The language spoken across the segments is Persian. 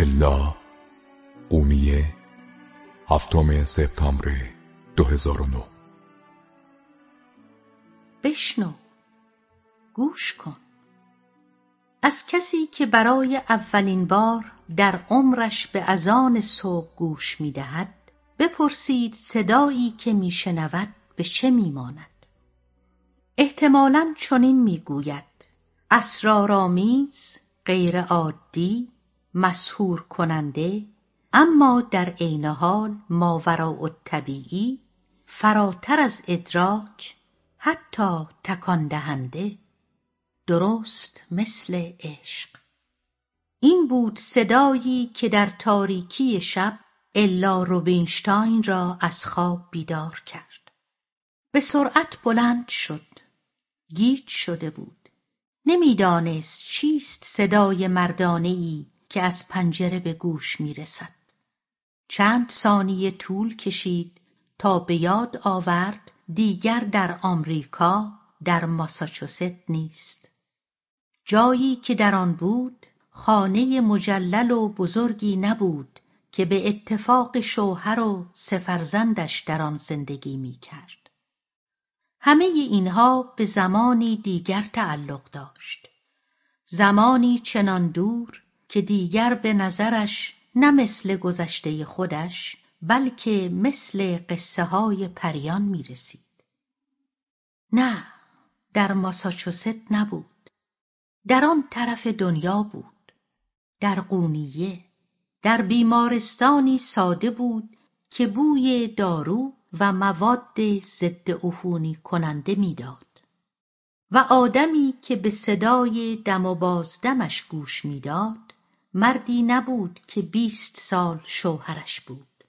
الا قونیه هفتم سپتامبر 2009 بشنو گوش کن. از کسی که برای اولین بار در عمرش به اذان صبح گوش می‌دهد بپرسید صدایی که میشنود به چه میماند. احتمالا چنین می‌گوید اسرارآمیز غیرعادی مسحور کننده اما در عین حال ماوراء الطبیعی فراتر از ادراک حتی تکان دهنده درست مثل عشق. این بود صدایی که در تاریکی شب الا روبینشتاین را از خواب بیدار کرد. به سرعت بلند شد. گیج شده بود. نمی‌دانست چیست صدای مردانه ای که از پنجره به گوش می رسد. چند ثانیه طول کشید تا به یاد آورد دیگر در آمریکا در ماساچوست نیست. جایی که در آن بود خانه مجلل و بزرگی نبود که به اتفاق شوهر و سفرزندش در آن زندگی می کرد. همه اینها به زمانی دیگر تعلق داشت. زمانی چنان دور که دیگر به نظرش نه مثل گذشته خودش بلکه مثل قصه های پریان می رسید. نه در ماساچوست نبود در آن طرف دنیا بود در قونیه در بیمارستانی ساده بود که بوی دارو و مواد ضد عفونی کننده می‌داد و آدمی که به صدای دم و بازدمش گوش می‌داد مردی نبود که بیست سال شوهرش بود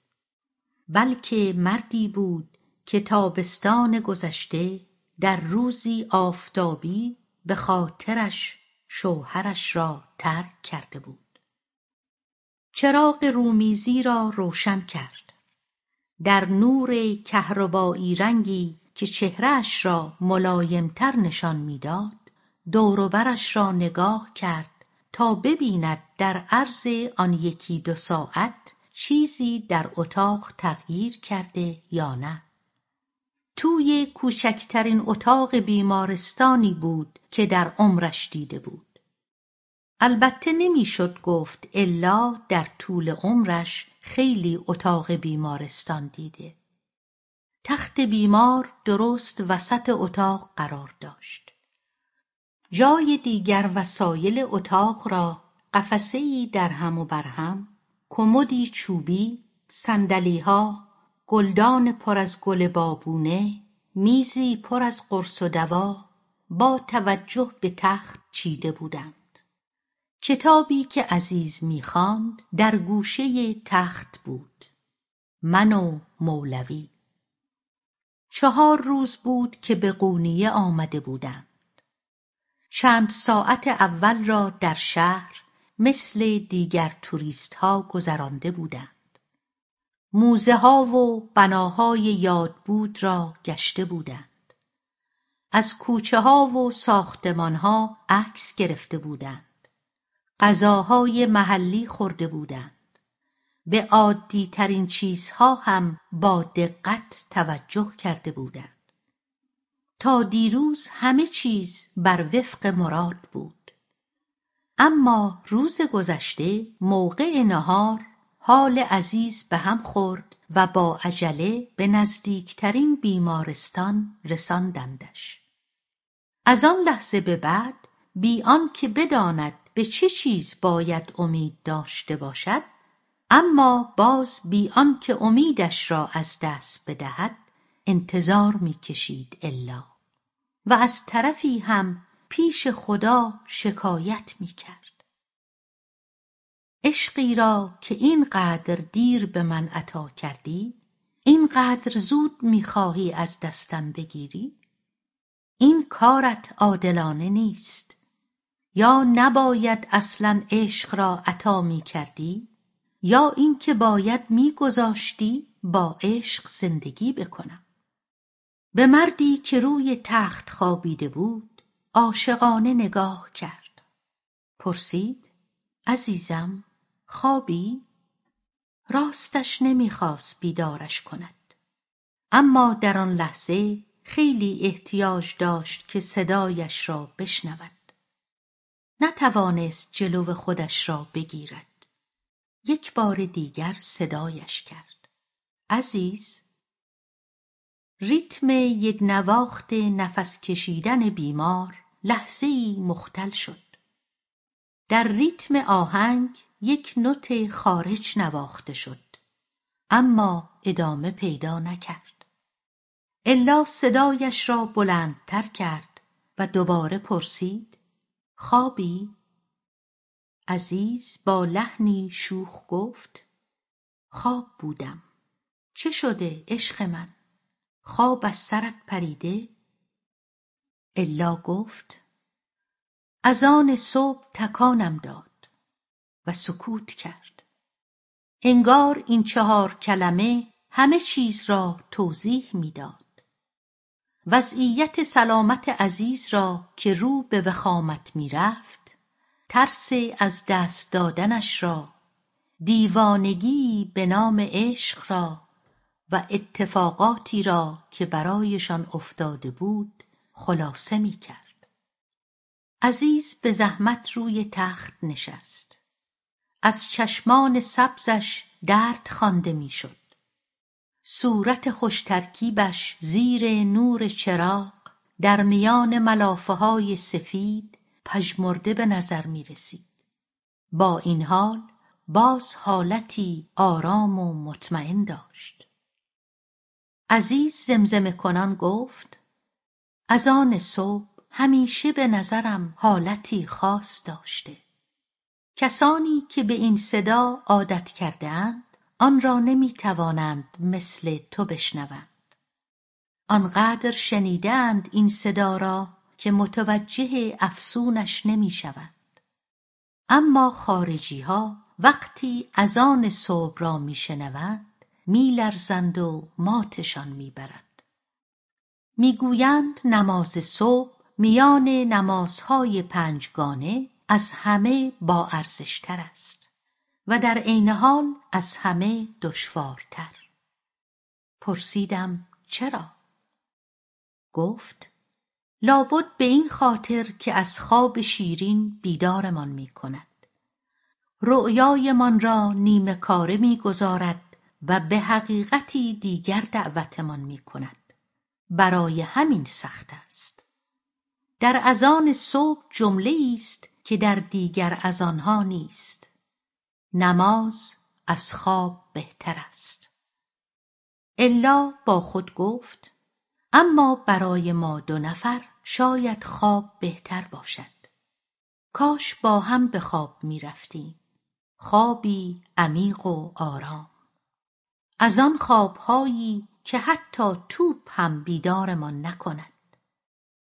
بلکه مردی بود که تابستان گذشته در روزی آفتابی به خاطرش شوهرش را ترک کرده بود. چراغ رومیزی را روشن کرد. در نور کهربایی رنگی که چهرهش را ملایمتر نشان می‌داد دوروبرش را نگاه کرد تا ببیند در عرض آن یکی دو ساعت چیزی در اتاق تغییر کرده یا نه. توی کوچکترین اتاق بیمارستانی بود که در عمرش دیده بود. البته نمی‌شد گفت الا در طول عمرش خیلی اتاق بیمارستان دیده. تخت بیمار درست وسط اتاق قرار داشت. جای دیگر وسایل اتاق را قفسهای درهم و برهم کمدی چوبی صندلیها گلدان پر از گل بابونه میزی پر از قرص و دوا با توجه به تخت چیده بودند. کتابی که عزیز می‌خواند در گوشه تخت بود. من و مولوی. چهار روز بود که به قونیه آمده بودند چند ساعت اول را در شهر مثل دیگر توریست ها گذرانده بودند. موزه ها و بناهای یادبود را گشته بودند. از کوچه ها و ساختمان ها عکس گرفته بودند. غذاهای محلی خورده بودند. به عادی ترین چیزها هم با دقت توجه کرده بودند. تا دیروز همه چیز بر وفق مراد بود. اما روز گذشته موقع نهار حال عزیز به هم خورد و با عجله به نزدیکترین بیمارستان رساندندش. از آن لحظه به بعد بی که بداند به چه چیز باید امید داشته باشد اما باز بی که امیدش را از دست بدهد انتظار می‌کشید الا. و از طرفی هم پیش خدا شکایت می‌کرد. عشقی را که اینقدر دیر به من عطا کردی اینقدر زود می‌خواهی از دستم بگیری؟ این کارت عادلانه نیست. یا نباید اصلا عشق را عطا می‌کردی یا اینکه باید میگذاشتی با عشق زندگی بکنم. به مردی که روی تخت خوابیده بود عاشقانه نگاه کرد. پرسید عزیزم خوابی؟ راستش نمی‌خواست بیدارش کند. اما در آن لحظه خیلی احتیاج داشت که صدایش را بشنود. نتوانست جلو خودش را بگیرد. یک بار دیگر صدایش کرد. عزیز ریتم یک نواخت نفس کشیدن بیمار لحظهای مختل شد. در ریتم آهنگ یک نوت خارج نواخته شد اما ادامه پیدا نکرد. الا صدایش را بلندتر کرد و دوباره پرسید خوابی؟ عزیز با لحنی شوخ گفت خواب بودم. چه شده عشق من؟ خواب از سرت پریده؟ الا گفت از آن صبح تکانم داد و سکوت کرد. انگار این چهار کلمه همه چیز را توضیح می‌داد. وضعیت سلامت عزیز را که رو به وخامت می‌رفت ترس از دست دادنش را دیوانگی به نام عشق را و اتفاقاتی را که برایشان افتاده بود خلاصه می‌کرد عزیز به زحمت روی تخت نشست از چشمان سبزش درد خوانده می‌شد صورت خوش ترکیبش زیر نور چراغ در میان ملافه های سفید پژمرده به نظر می رسید. با این حال باز حالتی آرام و مطمئن داشت. عزیز زمزمه کنان گفت از آن صبح همیشه به نظرم حالتی خاص داشته. کسانی که به این صدا عادت کرده آن را نمی توانند مثل تو بشنوند. آنقدر شنیدند این صدا را که متوجه افسونش نمی شوند. اما خارجی ها وقتی از آن صبح را می شنوند می لرزند و ماتشان می برد. می گویند نماز صبح میان نمازهای پنجگانه از همه با ارزشتر است و در عین حال از همه دشوارتر. پرسیدم چرا؟ گفت لابد به این خاطر که از خواب شیرین بیدارمان می کند. رؤیایمان را نیمه کاره می‌گذارد و به حقیقتی دیگر دعوتمان می کند. برای همین سخت است. در اذان صبح جمله است که در دیگر از آنها نیست. نماز از خواب بهتر است. الا با خود گفت اما برای ما دو نفر شاید خواب بهتر باشد کاش با هم به خواب می رفتیم خوابی عمیق و آرام از آن خوابهایی که حتی توپ هم بیدارمان نکند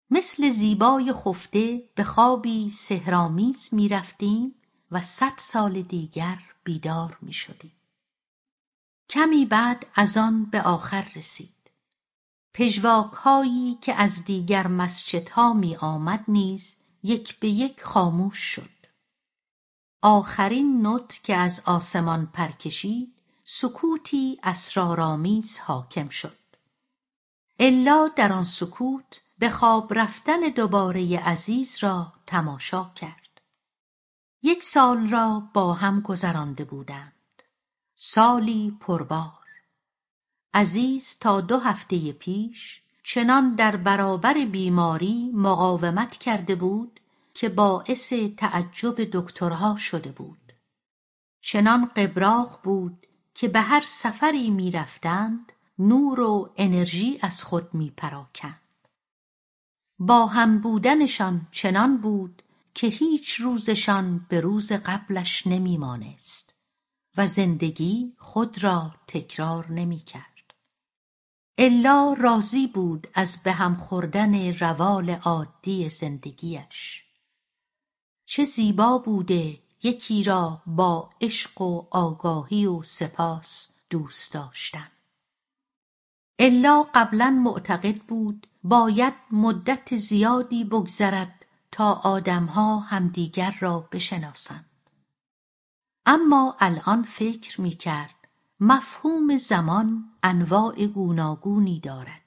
مثل زیبای خفته به خوابی سهرامیز می رفتیم و صد سال دیگر بیدار می شدیم. کمی بعد از آن به آخر رسید. هایی که از دیگر مسجدها می آمد نیز یک به یک خاموش شد. آخرین نوت که از آسمان پرکشید سکوتی اسرارآمیز حاکم شد. الا در آن سکوت به خواب رفتن دوباره عزیز را تماشا کرد. یک سال را با هم گذرانده بودند. سالی پربار. عزیز تا دو هفته پیش چنان در برابر بیماری مقاومت کرده بود که باعث تعجب دکترها شده بود. چنان قبراغ بود که به هر سفری می‌رفتند نور و انرژی از خود میپراکند. با هم بودنشان چنان بود که هیچ روزشان به روز قبلش نمیمانست و زندگی خود را تکرار نمی‌کرد. الا راضی بود از به هم خوردن روال عادی زندگیش. چه زیبا بوده یکی را با عشق و آگاهی و سپاس دوست داشتن. الا قبلا معتقد بود باید مدت زیادی بگذرد تا آدمها همدیگر را بشناسند. اما الان فکر می‌کرد مفهوم زمان انواع گوناگونی دارد.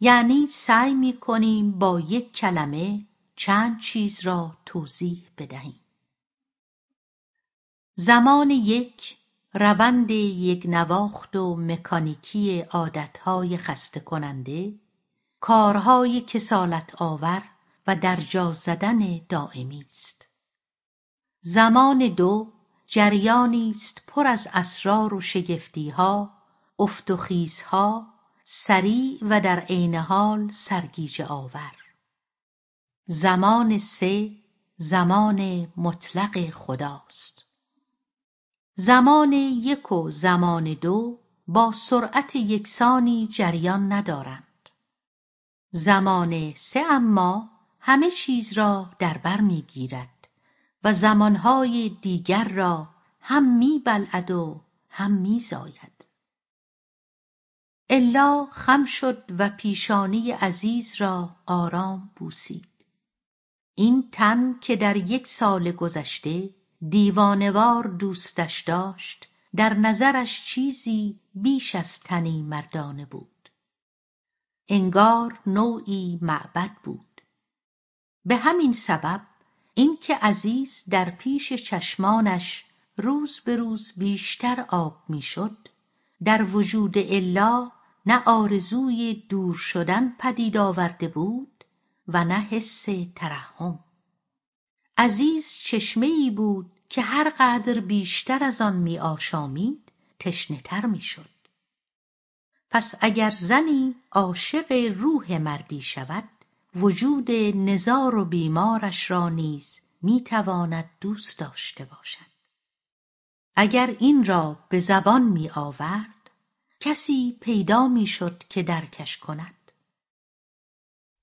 یعنی سعی می‌کنیم با یک کلمه چند چیز را توضیح بدهیم. زمان یک روند یک نواخت و مکانیکی عادتهای خسته کننده کارهای کسالت آور و در جا زدن دائمی است. زمان دو جریانی است پر از اسرار و شگفتیها افت و خیزها سریع و در عین حال سرگیجه آور. زمان سه زمان مطلق خداست. زمان یک و زمان دو با سرعت یکسانی جریان ندارند. زمان سه اما همه چیز را در بر می‌گیرد و زمانهای دیگر را هم میبلعد و هم میزاید. الا خم شد و پیشانی عزیز را آرام بوسید. این تن که در یک سال گذشته دیوانوار دوستش داشت در نظرش چیزی بیش از تنی مردانه بود. انگار نوعی معبد بود. به همین سبب اینکه عزیز در پیش چشمانش روز به روز بیشتر آب می‌شد در وجود الا نه آرزوی دور شدن پدید آورده بود و نه حس ترحم. عزیز ای بود که هر قدر بیشتر از آن می آشامید تشنهتر می شد. پس اگر زنی عاشق روح مردی شود وجود نزار و بیمارش را نیز می تواند دوست داشته باشد اگر این را به زبان می آورد کسی پیدا می شد که درکش کند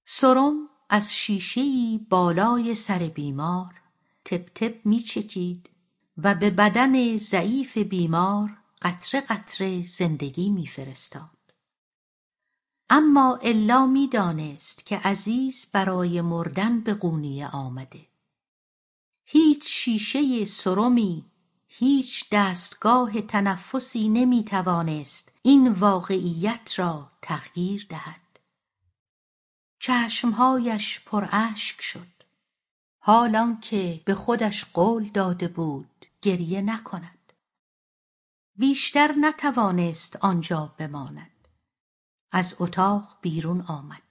سرم از شیشهای بالای سر بیمار تپ تپ میچکید و به بدن ضعیف بیمار قطره قطره زندگی میفرستاد. اما الا می‌دانست که عزیز برای مردن به قونیه آمده. هیچ شیشه سرمی هیچ دستگاه تنفسی نمی‌توانست این واقعیت را تغییر دهد. چشمهایش پر اشک شد. حال که به خودش قول داده بود گریه نکند. بیشتر نتوانست آنجا بماند. از اتاق بیرون آمد.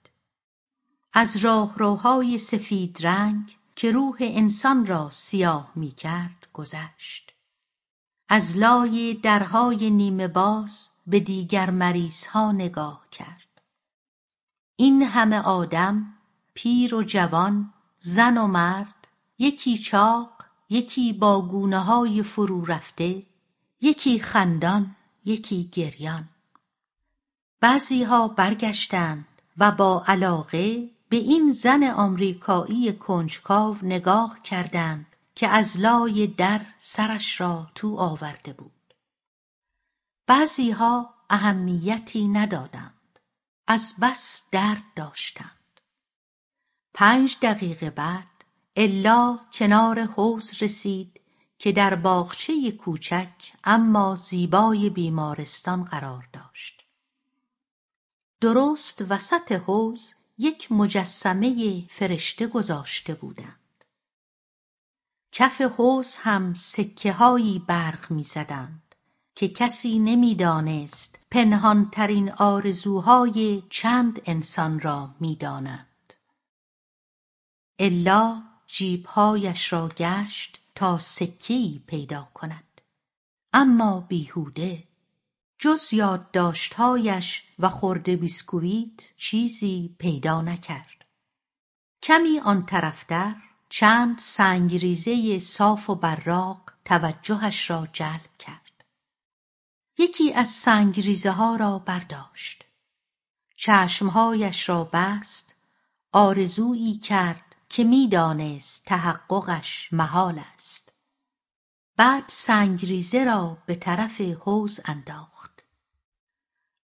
از راهروهای سفید رنگ که روح انسان را سیاه می کرد گذشت. از لای درهای نیمه باز به دیگر مریضها نگاه کرد. این همه آدم پیر و جوان زن و مرد یکی چاق یکی با های فرو رفته یکی خندان یکی گریان. بعضیها برگشتند و با علاقه به این زن آمریکایی کنجکاو نگاه کردند که از لای در سرش را تو آورده بود. بعضیها اهمیتی ندادند. از بس درد داشتند. پنج دقیقه بعد الا کنار حوز رسید که در باغچه کوچک اما زیبای بیمارستان قرار داشت. درست وسط حوز یک مجسمه فرشته گذاشته بودند. کف حوز هم سکه هایی برق می‌زدند. که کسی نمی‌دانست. پنهانترین آرزوهای چند انسان را می‌دانند الا جیبهایش را گشت تا سکهای پیدا کند. اما بیهوده جز یادداشتهایش و خرده بیسکویت چیزی پیدا نکرد. کمی آن طرفتر چند سنگریزه صاف و براق توجهش را جلب کرد. یکی از سنگریزه ها را برداشت. چشمهایش را بست آرزویی کرد که می‌دانست تحققش محال است. بعد سنگریزه را به طرف حوز انداخت.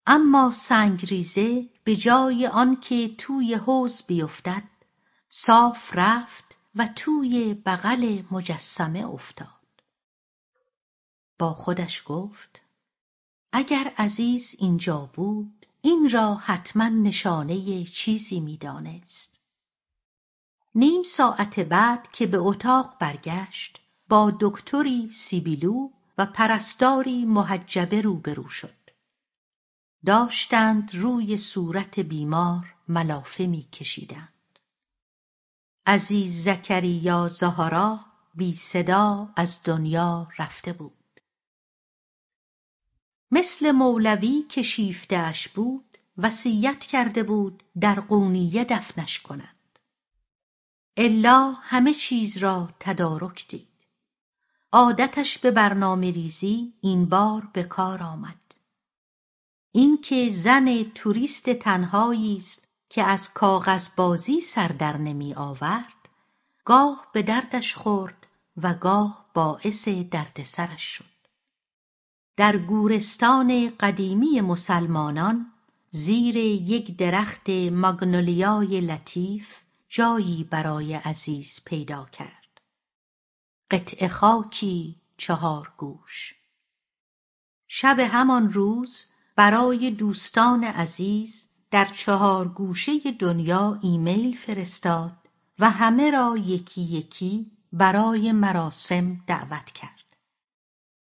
اما سنگریزه به جای آنکه توی حوز بیفتد صاف رفت و توی بغل مجسمه افتاد. با خودش گفت اگر عزیز اینجا بود این را حتما نشانه چیزی می‌دانست. نیم ساعت بعد که به اتاق برگشت با دکتری سیبیلو و پرستاری محجبه روبرو شد. داشتند روی صورت بیمار ملافه میکشیدند. عزیز زکریا زهرا بی صدا از دنیا رفته بود. مثل مولوی که شیفتهاش بود وصیت کرده بود در قونیه دفنش کنند. الا همه چیز را تدارک دید. عادتش به برنامه ریزی این بار به کار آمد. اینکه زن توریست تنهایی است که از کاغذ بازی سر در نمی آورد گاه به دردش خورد و گاه باعث دردسرش شد. در گورستان قدیمی مسلمانان زیر یک درخت ماگنولیای لطیف جایی برای عزیز پیدا کرد. قطعه خاکی چهار گوش شب همان روز برای دوستان عزیز در چهار گوشه دنیا ایمیل فرستاد و همه را یکی یکی برای مراسم دعوت کرد.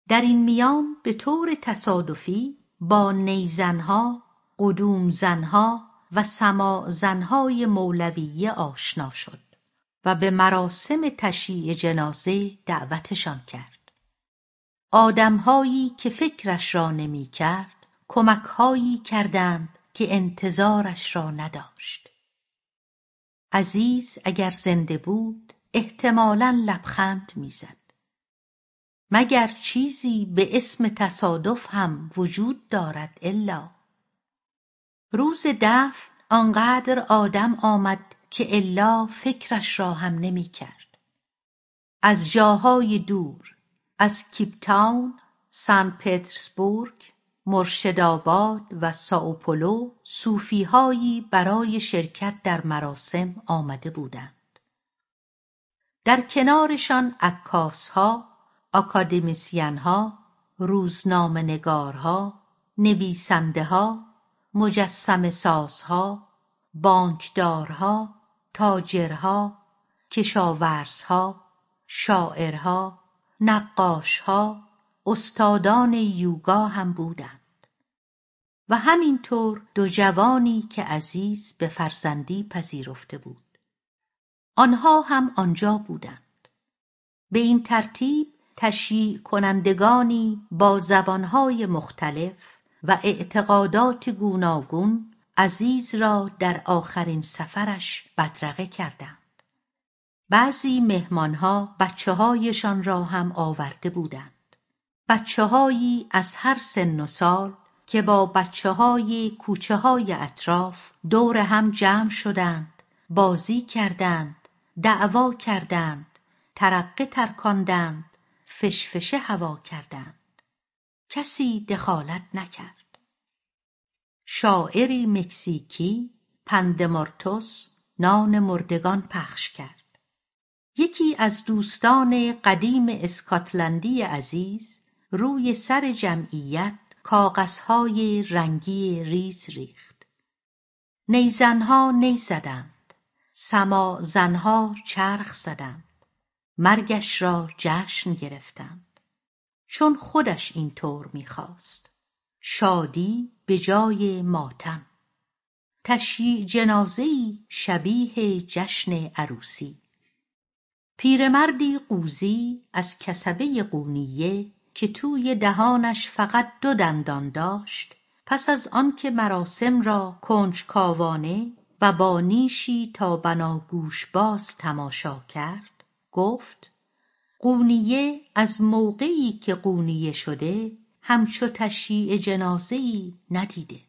در این میان به طور تصادفی با نیزنها، قدوم زنها و سما زنهای مولویه آشنا شد. و به مراسم تشییع جنازه دعوتشان کرد. آدمهایی که فکرش را نمی کرد کمکهایی کردند که انتظارش را نداشت. عزیز اگر زنده بود احتمالا لبخند می‌زد. مگر چیزی به اسم تصادف هم وجود دارد الا روز دفن آنقدر آدم آمد که الا فکرش را هم نمی کرد. از جاهای دور از کیپتاون، سان پترزبورگ، مرشدآباد و سائوپولو صوفیهایی برای شرکت در مراسم آمده بودند. در کنارشان عکاسها، اکادمیسینها، روزنامهنگارها، نویسندهها، مجسمه سازها، بانکدارها، تاجرها، کشاورزها، شاعرها، نقاشها، استادان یوگا هم بودند و همینطور دو جوانی که عزیز به فرزندی پذیرفته بود. آنها هم آنجا بودند. به این ترتیب تشییع کنندگانی با زبانهای مختلف و اعتقادات گوناگون عزیز را در آخرین سفرش بدرقه کردند. بعضی مهمانها بچه هایشان را هم آورده بودند. بچه هایی از هر سن و سال که با بچه های کوچه های اطراف دور هم جمع شدند، بازی کردند، دعوا کردند، ترقه ترکاندند، فشفشه هوا کردند. کسی دخالت نکرد. شاعری مکزیکی پندمارتوس نان مردگان پخش کرد. یکی از دوستان قدیم اسکاتلندی عزیز روی سر جمعیت کاغذهای رنگی ریز ریخت. نیزنها نی زدند. سما زنها چرخ زدند. مرگش را جشن گرفتند. چون خودش اینطور می‌خواست. شادی به جای ماتم تشییع جنازهای شبیه جشن عروسی پیرمردی قوزی از کسبه قونیه که توی دهانش فقط دو دندان داشت پس از آنکه مراسم را کنجکاوانه و با نیشی تا بناگوش باز تماشا کرد گفت قونیه از موقعی که قونیه شده همچو تشییع جنازهای ندیده.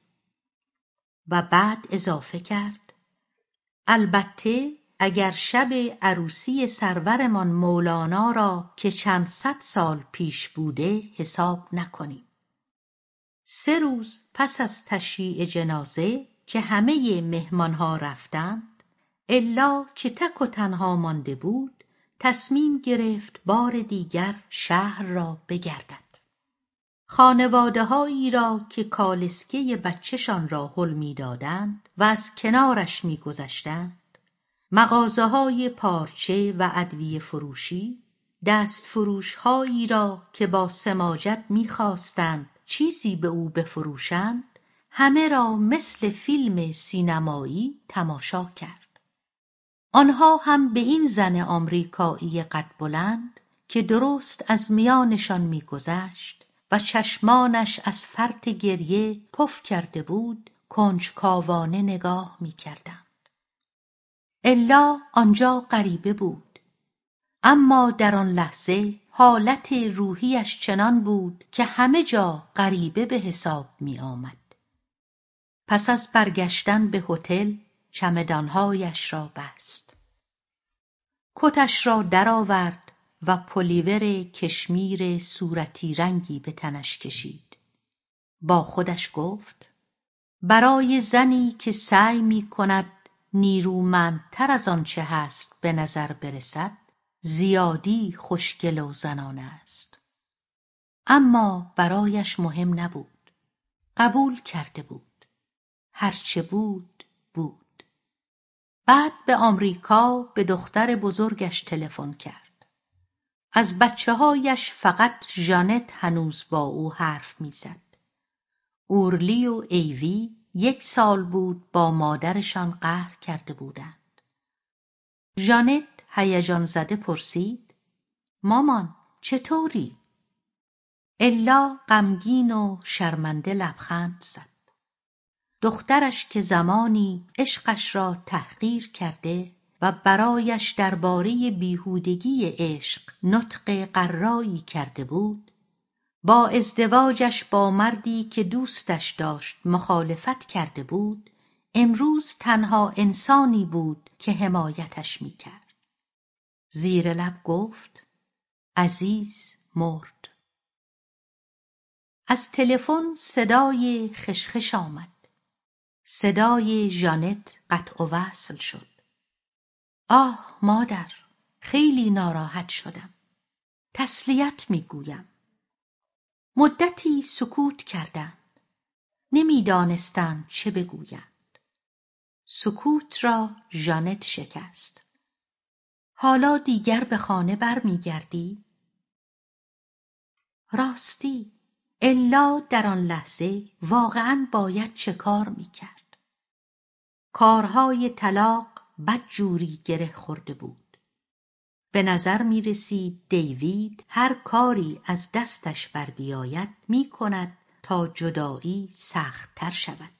و بعد اضافه کرد البته اگر شب عروسی سرورمان مولانا را که چند صد سال پیش بوده حساب نکنیم. سه روز پس از تشییع جنازه که همه مهمانها رفتند الا که تک و تنها مانده بود تصمیم گرفت بار دیگر شهر را بگردد. خانوادههایی را که کالسکه بچهشان را حل می‌دادند و از کنارش میگذشتند های پارچه و ادویه فروشی فروشهایی را که با سماجت می‌خواستند چیزی به او بفروشند همه را مثل فیلم سینمایی تماشا کرد. آنها هم به این زن آمریکایی قد بلند که درست از میانشان میگذشت و چشمانش از فرط گریه پف کرده بود کنجکاوانه نگاه می‌کردند الا آنجا غریبه بود اما در آن لحظه حالت روحیش چنان بود که همه جا غریبه به حساب می آمد. پس از برگشتن به هتل چمدانهایش را بست. کتش را درآورد و پلیور کشمیر صورتی رنگی به تنش کشید. با خودش گفت برای زنی که سعی می کند نیرومندتر از آنچه هست به نظر برسد زیادی خوشگل و زنانه است اما برایش مهم نبود قبول کرده بود هرچه بود بود بعد به آمریکا به دختر بزرگش تلفن کرد. از بچه هایش فقط ژانت هنوز با او حرف می‌زد. اورلی و ایوی یک سال بود با مادرشان قهر کرده بودند. ژانت هیجان زده پرسید مامان چطوری؟ الا غمگین و شرمنده لبخند زد. دخترش که زمانی عشقش را تحقیر کرده و برایش درباره بیهودگی عشق نطق قرایی کرده بود با ازدواجش با مردی که دوستش داشت مخالفت کرده بود امروز تنها انسانی بود که حمایتش می‌کرد. زیر لب گفت عزیز مرد. از تلفن صدای خشخش آمد. صدای ژانت قطع و وصل شد. آه مادر خیلی ناراحت شدم. تسلیت می‌گویم. مدتی سکوت کردند. نمی‌دانستند چه بگویند. سکوت را ژانت شکست. حالا دیگر به خانه برمیگردی؟ راستی الا در آن لحظه واقعا باید چه کار می‌کرد؟ کارهای طلاق بدجوری گره خورده بود به نظر می رسید دیوید هر کاری از دستش بر بیاید می کند تا جدایی سختتر شود.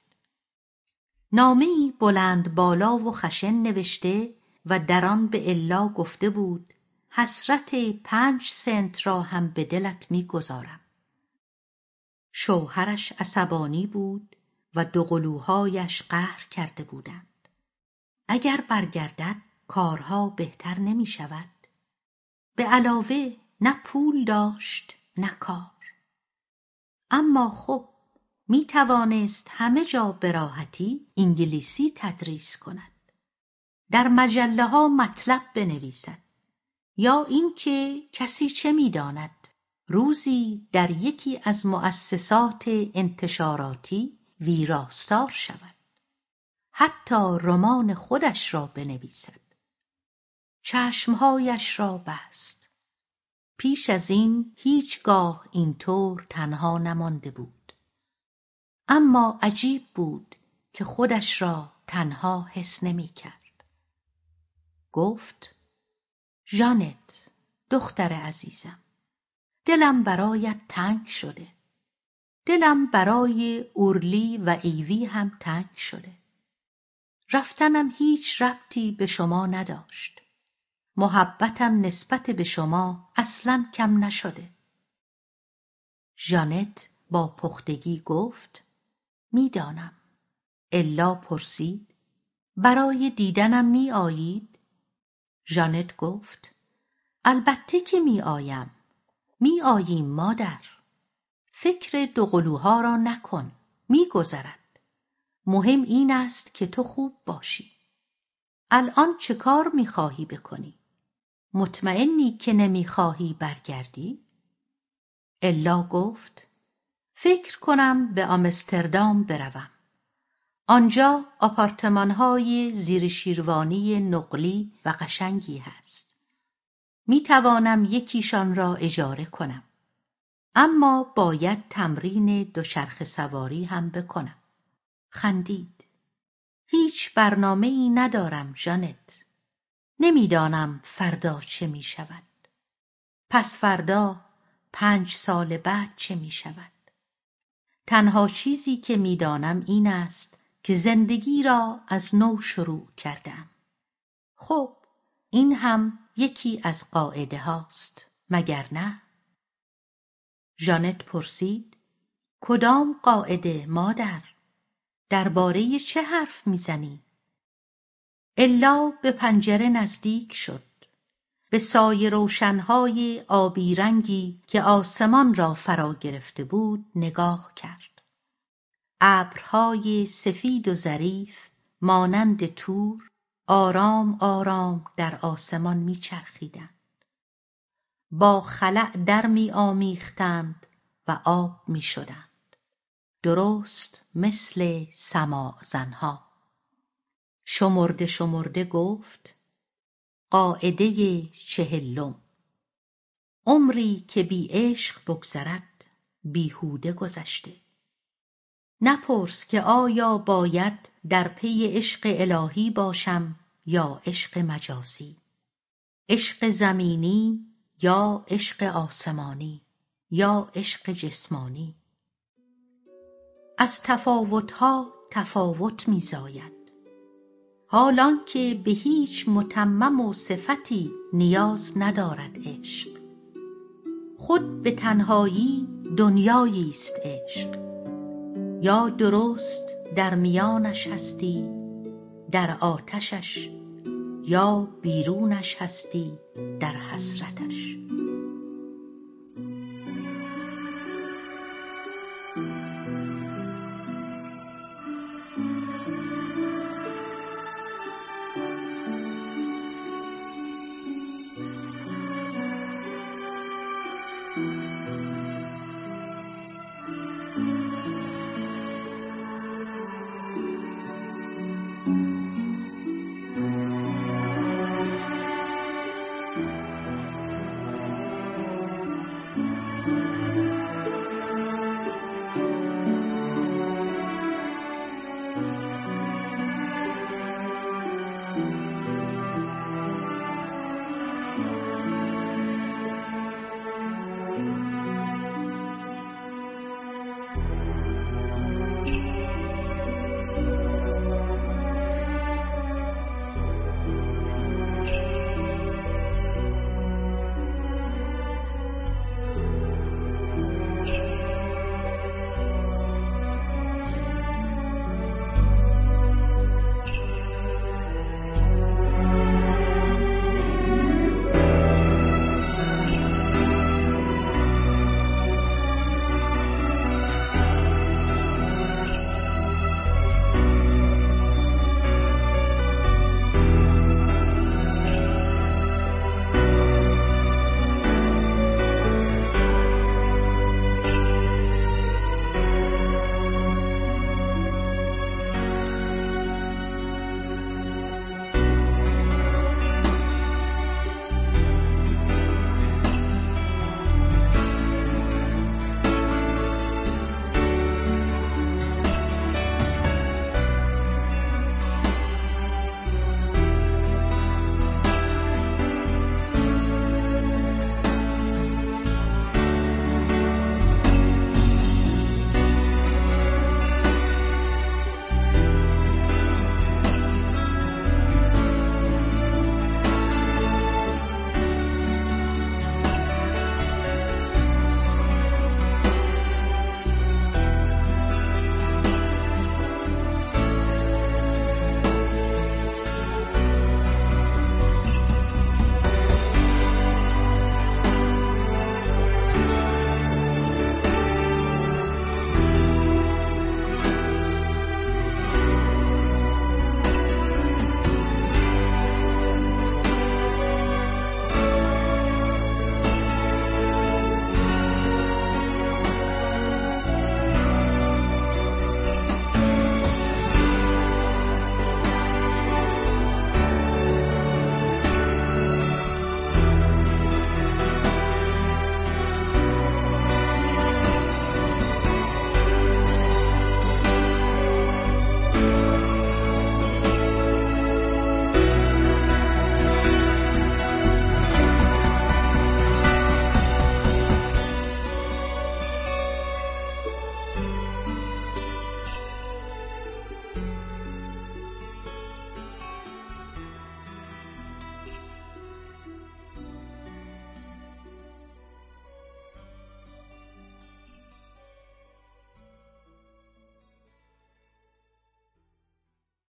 نامهای بلند بالا و خشن نوشته و در آن به الا گفته بود حسرت پنج سنت را هم به دلت می‌گذارم شوهرش عصبانی بود و دوقلوهایش قهر کرده بودند. اگر برگردد کارها بهتر نمی شود. به علاوه نه پول داشت نه کار. اما خب می توانست همه جا به راحتی انگلیسی تدریس کند. در مجله ها مطلب بنویسد. یا اینکه کسی چه می‌داند روزی در یکی از مؤسسات انتشاراتی ویراستار شود. حتی رمان خودش را بنویسد. چشمهایش را بست. پیش از این هیچگاه اینطور تنها نمانده بود. اما عجیب بود که خودش را تنها حس نمی کرد. گفت ژانت دختر عزیزم دلم برایت تنگ شده. دلم برای اورلی و ایوی هم تنگ شده. رفتنم هیچ ربطی به شما نداشت. محبتم نسبت به شما اصلا کم نشده. ژانت با پختگی گفت می‌دانم. الا پرسید برای دیدنم می آیید؟ ژانت گفت البته که می آیم می آییم مادر. فکر دوقلوها را نکن می گذرد مهم این است که تو خوب باشی. الان چه کار می خواهی بکنی؟ مطمئنی که نمی خواهی برگردی؟ الا گفت فکر کنم به آمستردام بروم. آنجا آپارتمانهای زیر شیروانی نقلی و قشنگی هست. می توانم یکیشان را اجاره کنم. اما باید تمرین دوچرخه سواری هم بکنم. خندید. هیچ برنامه ای ندارم جانت نمی‌دانم فردا چه می شود پس فردا پنج سال بعد چه می شود تنها چیزی که می‌دانم این است که زندگی را از نو شروع کردم خب این هم یکی از قاعده هاست مگر نه؟ ژانت پرسید کدام قاعده مادر؟ درباره چه حرف می‌زنی؟ الا به پنجره نزدیک شد به سایه روشنهای آبی رنگی که آسمان را فرا گرفته بود نگاه کرد. ابرهای سفید و ظریف مانند تور آرام آرام در آسمان میچرخیدند. با خلع در میآمیختند و آب می‌شدند درست مثل سماع زنها. شمرده شمرده گفت قاعده چهلم. عمری که بی عشق بگذرد بیهوده گذشته. نپرس که آیا باید در پی عشق الهی باشم یا عشق مجازی. عشق زمینی یا عشق آسمانی یا عشق جسمانی. از تفاوتها تفاوت میزاید. حالان که به هیچ متمم و صفتی نیاز ندارد عشق. خود به تنهایی دنیایی است عشق. یا درست در میانش هستی در آتشش یا بیرونش هستی. در حسرتش.